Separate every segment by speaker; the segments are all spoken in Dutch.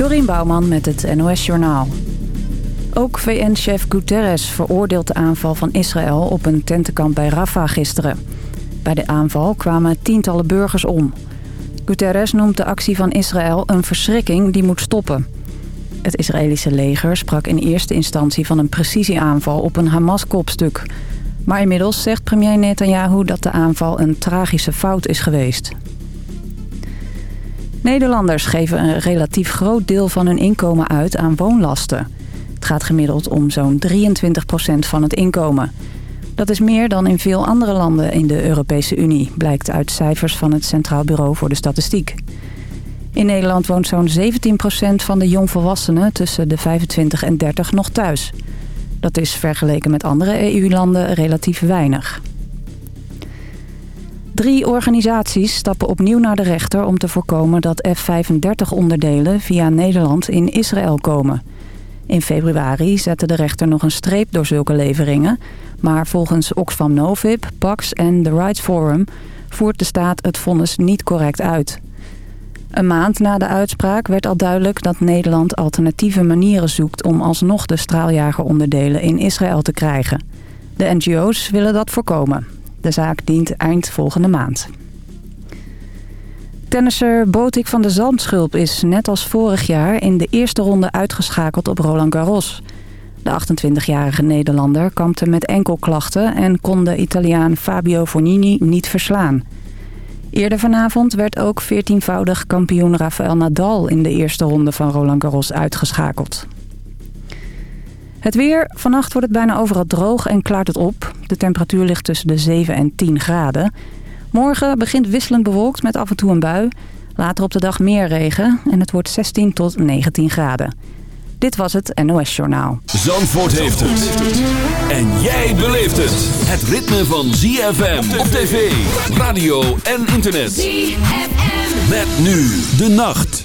Speaker 1: Dorien Bouwman met het NOS Journaal. Ook VN-chef Guterres veroordeelt de aanval van Israël op een tentenkamp bij Rafah gisteren. Bij de aanval kwamen tientallen burgers om. Guterres noemt de actie van Israël een verschrikking die moet stoppen. Het Israëlische leger sprak in eerste instantie van een precisieaanval op een Hamas-kopstuk. Maar inmiddels zegt premier Netanyahu dat de aanval een tragische fout is geweest. Nederlanders geven een relatief groot deel van hun inkomen uit aan woonlasten. Het gaat gemiddeld om zo'n 23% van het inkomen. Dat is meer dan in veel andere landen in de Europese Unie... blijkt uit cijfers van het Centraal Bureau voor de Statistiek. In Nederland woont zo'n 17% van de jongvolwassenen tussen de 25 en 30 nog thuis. Dat is vergeleken met andere EU-landen relatief weinig. Drie organisaties stappen opnieuw naar de rechter om te voorkomen dat F-35-onderdelen via Nederland in Israël komen. In februari zette de rechter nog een streep door zulke leveringen. Maar volgens Oxfam Novib, Pax en The Rights Forum voert de staat het vonnis niet correct uit. Een maand na de uitspraak werd al duidelijk dat Nederland alternatieve manieren zoekt... om alsnog de straaljageronderdelen in Israël te krijgen. De NGO's willen dat voorkomen. De zaak dient eind volgende maand. Tennisser Botik van de Zandschulp is net als vorig jaar in de eerste ronde uitgeschakeld op Roland Garros. De 28-jarige Nederlander kampte met enkelklachten en kon de Italiaan Fabio Fognini niet verslaan. Eerder vanavond werd ook 14-voudig kampioen Rafael Nadal in de eerste ronde van Roland Garros uitgeschakeld. Het weer. Vannacht wordt het bijna overal droog en klaart het op. De temperatuur ligt tussen de 7 en 10 graden. Morgen begint wisselend bewolkt met af en toe een bui. Later op de dag meer regen en het wordt 16 tot 19 graden. Dit was het NOS Journaal.
Speaker 2: Zandvoort heeft het. En jij beleeft het. Het ritme van ZFM op tv, radio en internet. ZFM. Met nu de nacht.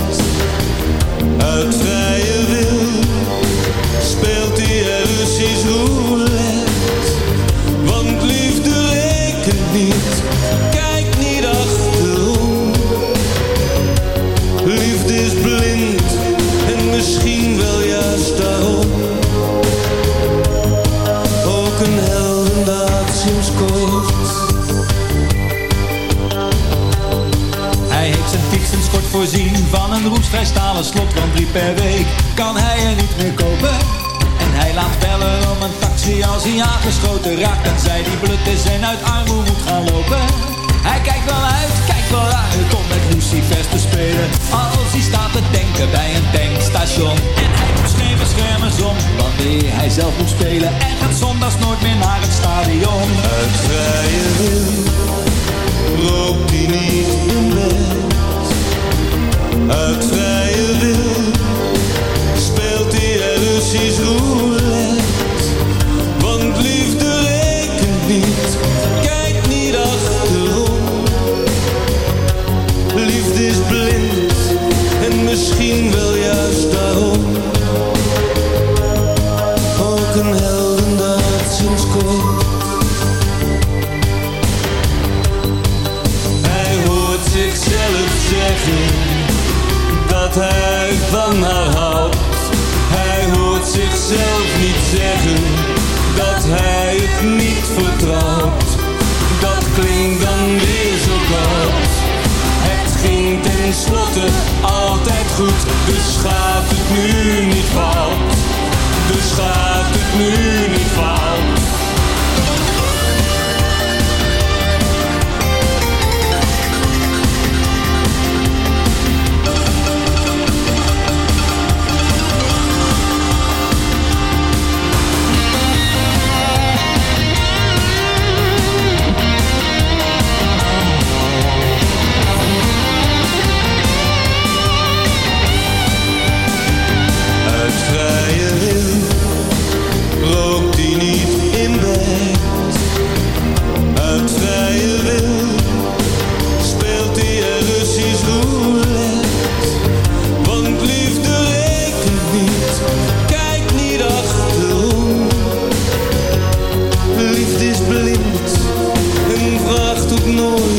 Speaker 3: uit vrije wil
Speaker 4: voorzien van een roestvrij stalen slot, want drie per week kan hij er niet meer kopen. En hij laat bellen om een taxi als hij aangeschoten raakt en zij die blut is en uit armoede moet gaan lopen. Hij kijkt wel uit, kijkt wel uit om met Lucifers te spelen. Als hij staat te denken bij een tankstation. En hij doet geen beschermers om wanneer hij zelf moet spelen.
Speaker 3: одной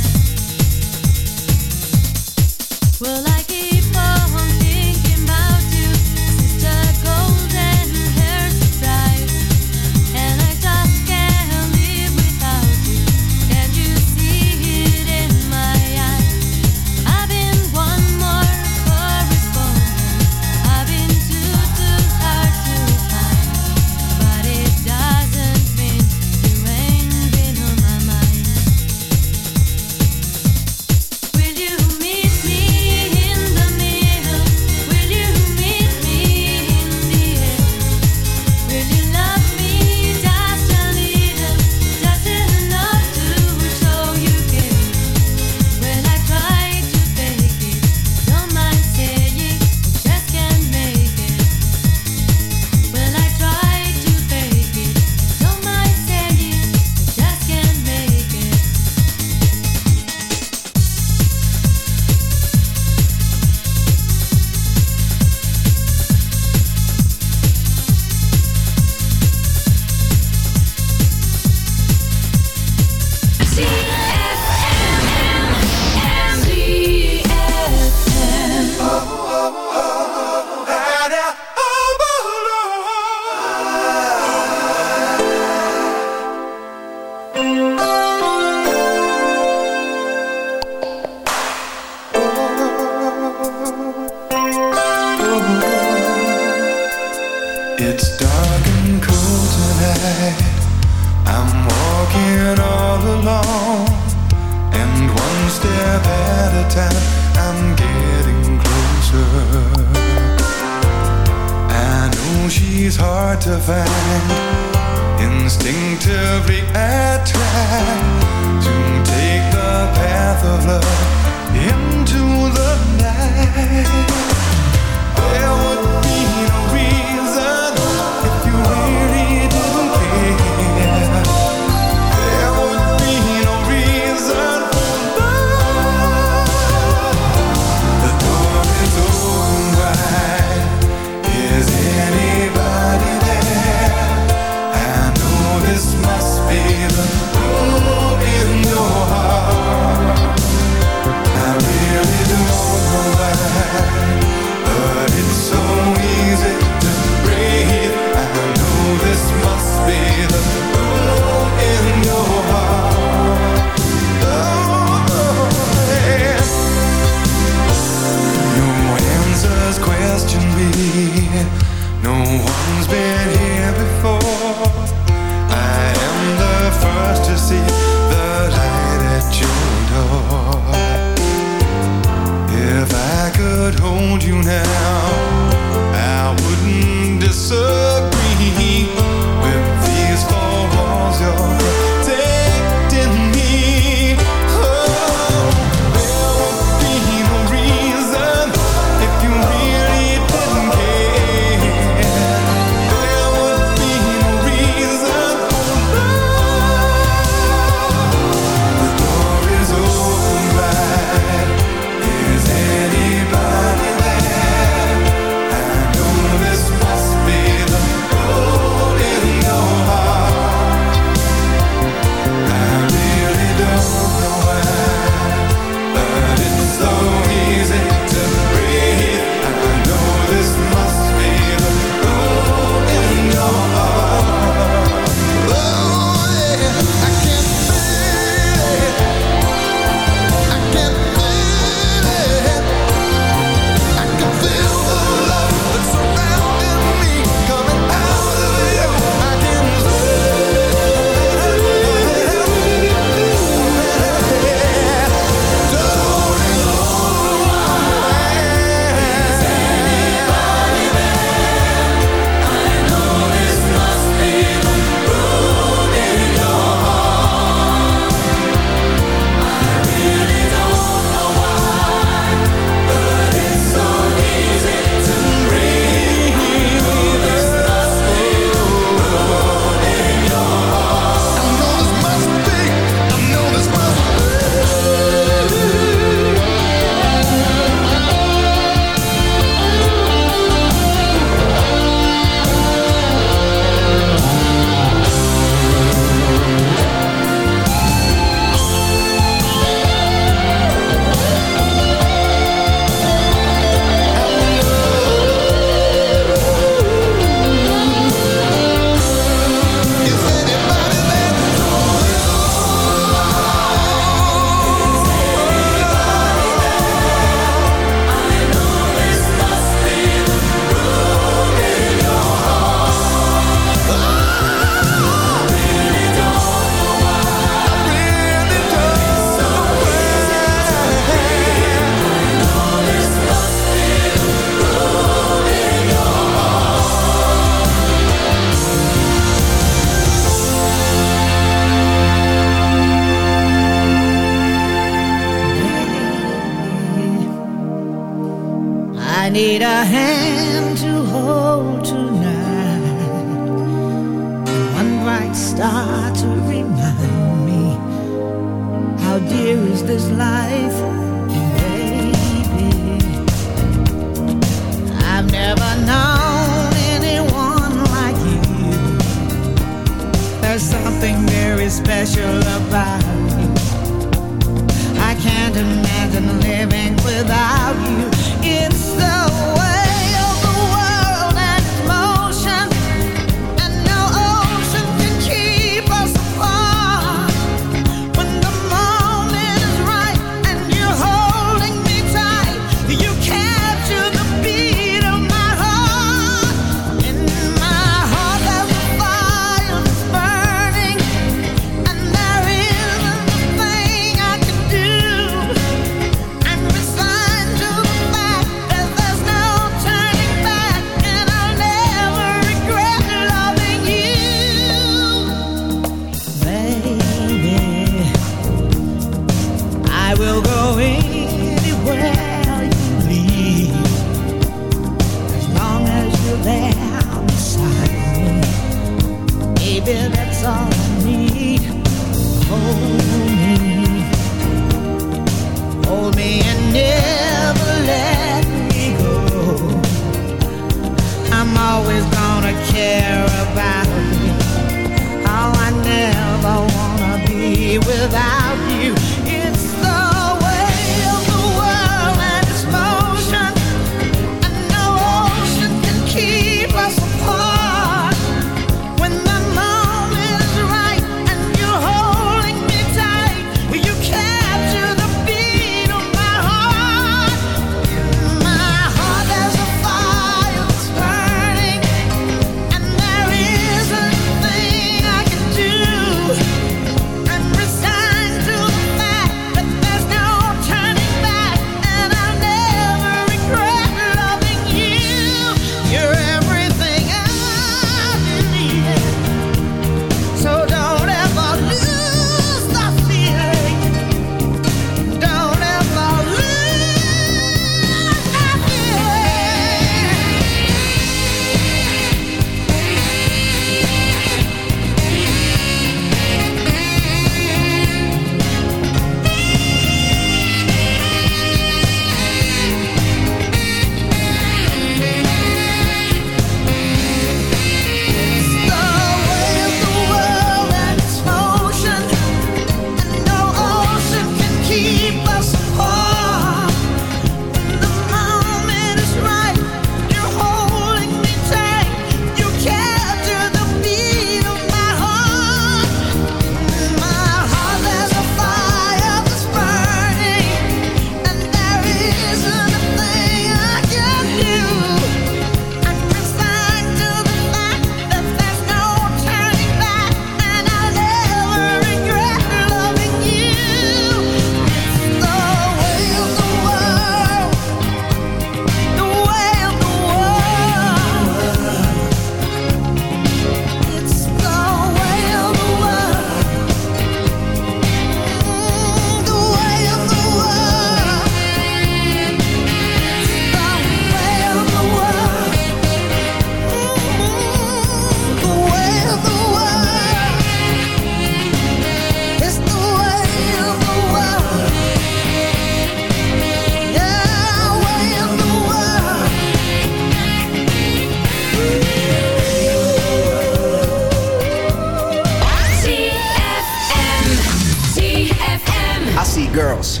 Speaker 5: see girls.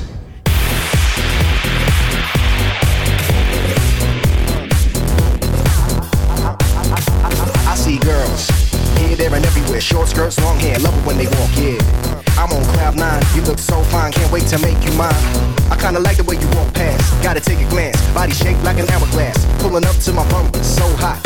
Speaker 5: I see girls here, there, and everywhere. Short skirts, long hair, love it when they walk, yeah. I'm on
Speaker 6: cloud
Speaker 7: nine, you look so fine, can't wait to make you mine. I kinda like the way you walk past, gotta take a glance. Body shaped like an hourglass, pulling up to my bumper, so hot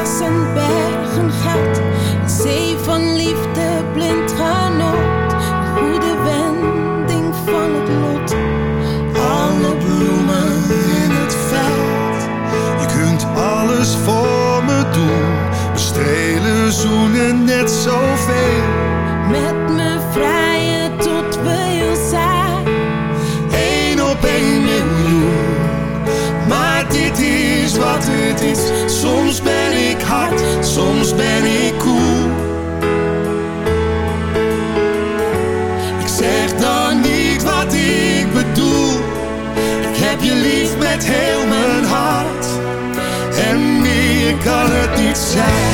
Speaker 6: Als en bergen gaat. Een zee van liefde,
Speaker 8: blind genoot, Een goede wending van het lot.
Speaker 9: Alle bloemen in het veld. Je kunt alles voor me doen. Bestrelen, zoenen, net zo. ben ik koel. Ik zeg dan niet wat ik bedoel.
Speaker 10: Ik heb je lief met heel mijn hart. En meer kan het niet zijn.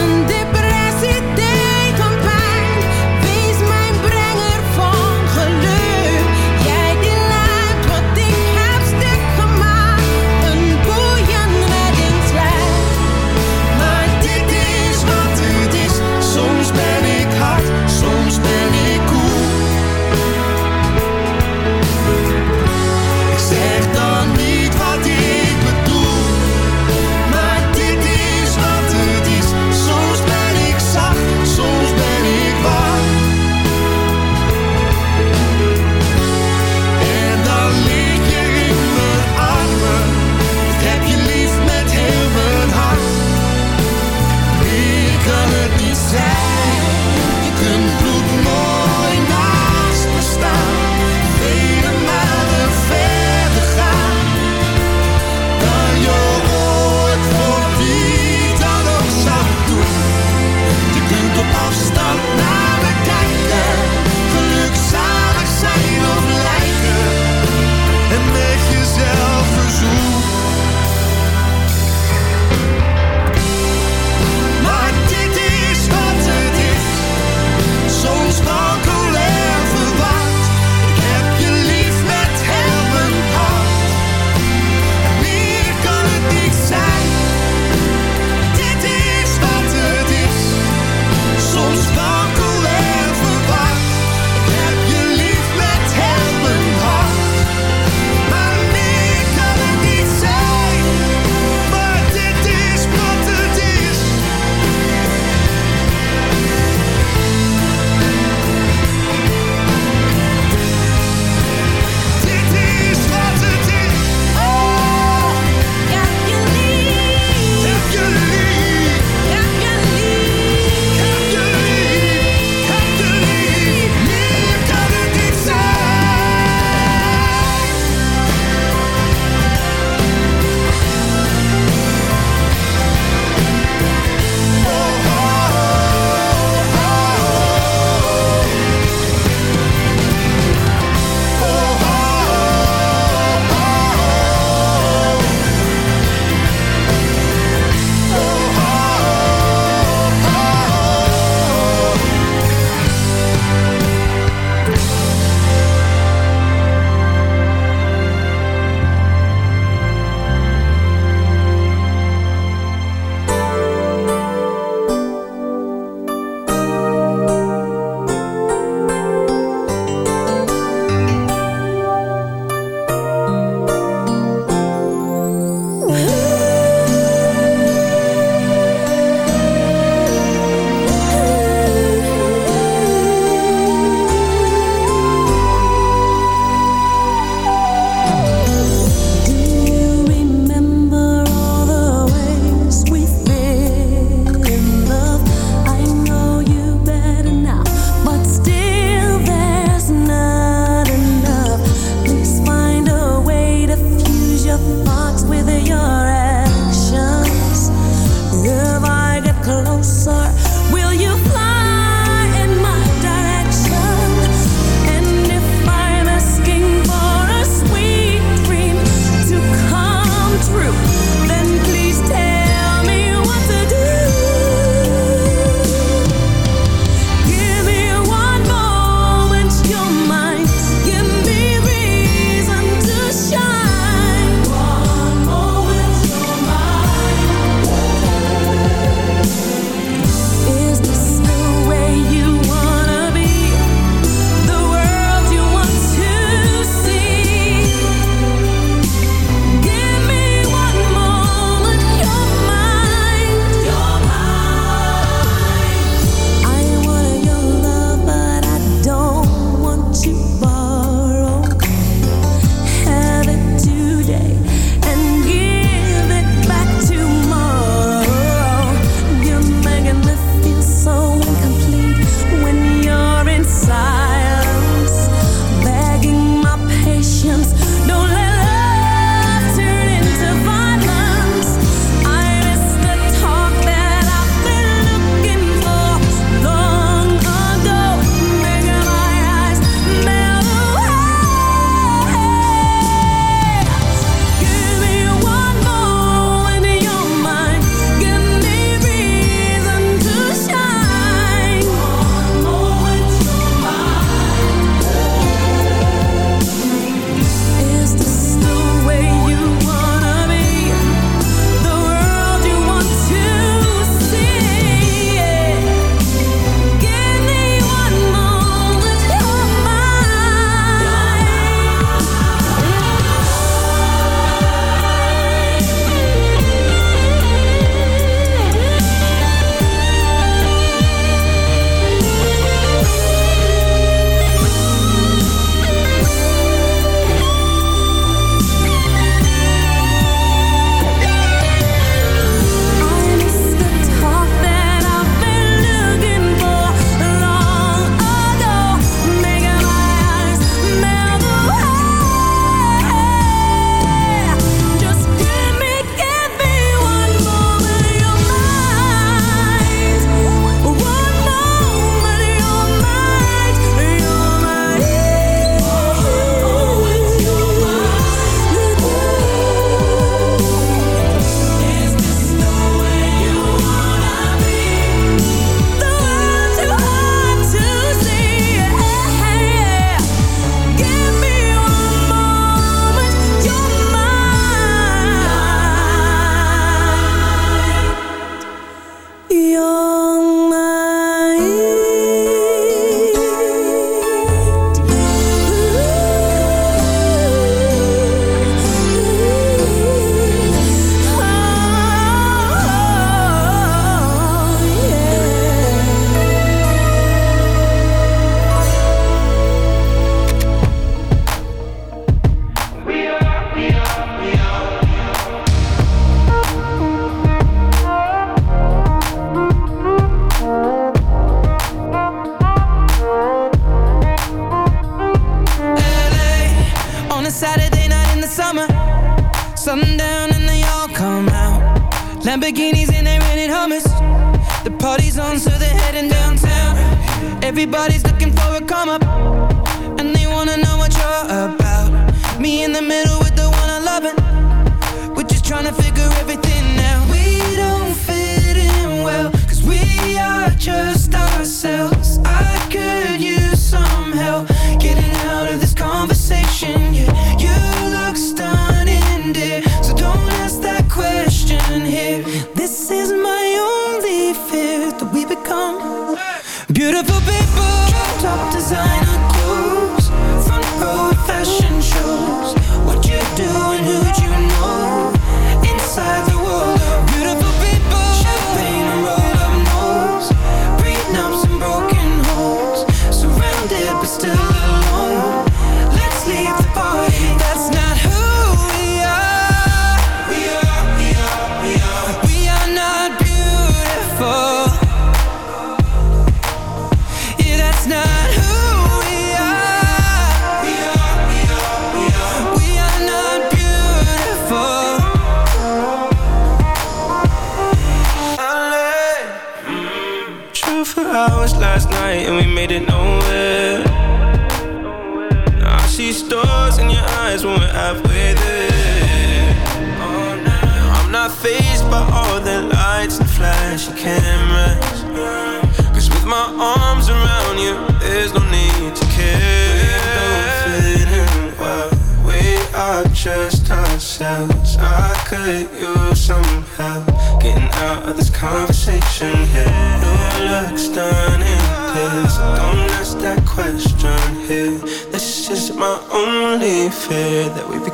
Speaker 10: that we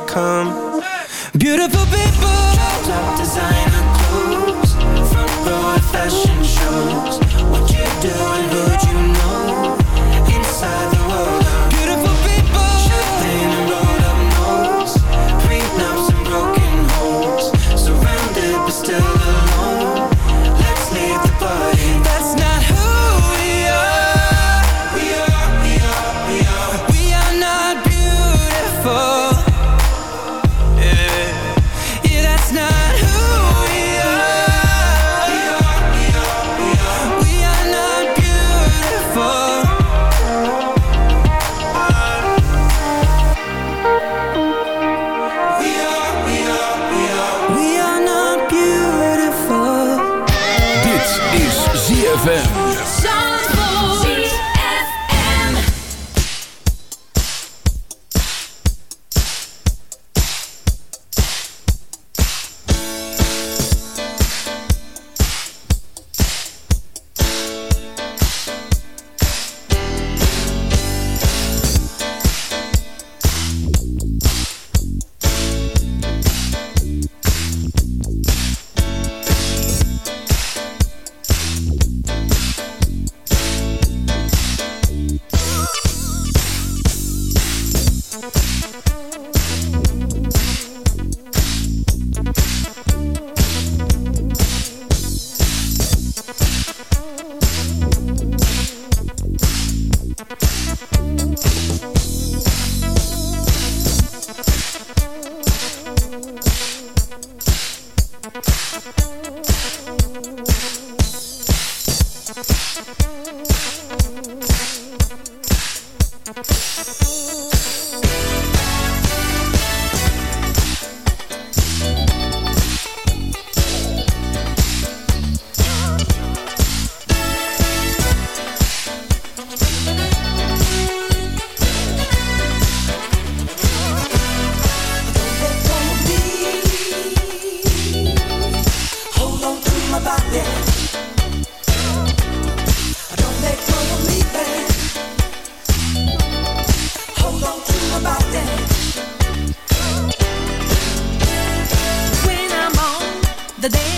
Speaker 10: the
Speaker 8: dance